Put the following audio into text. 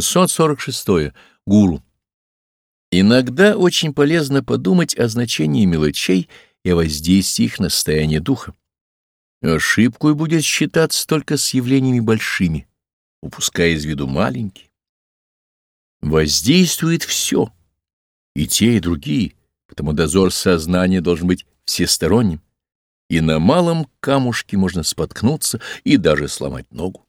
646. Гуру. Иногда очень полезно подумать о значении мелочей и о воздействии их на состояние духа. Ошибкой будет считаться только с явлениями большими, упуская из виду маленькие. Воздействует все, и те, и другие, потому дозор сознания должен быть всесторонним, и на малом камушке можно споткнуться и даже сломать ногу.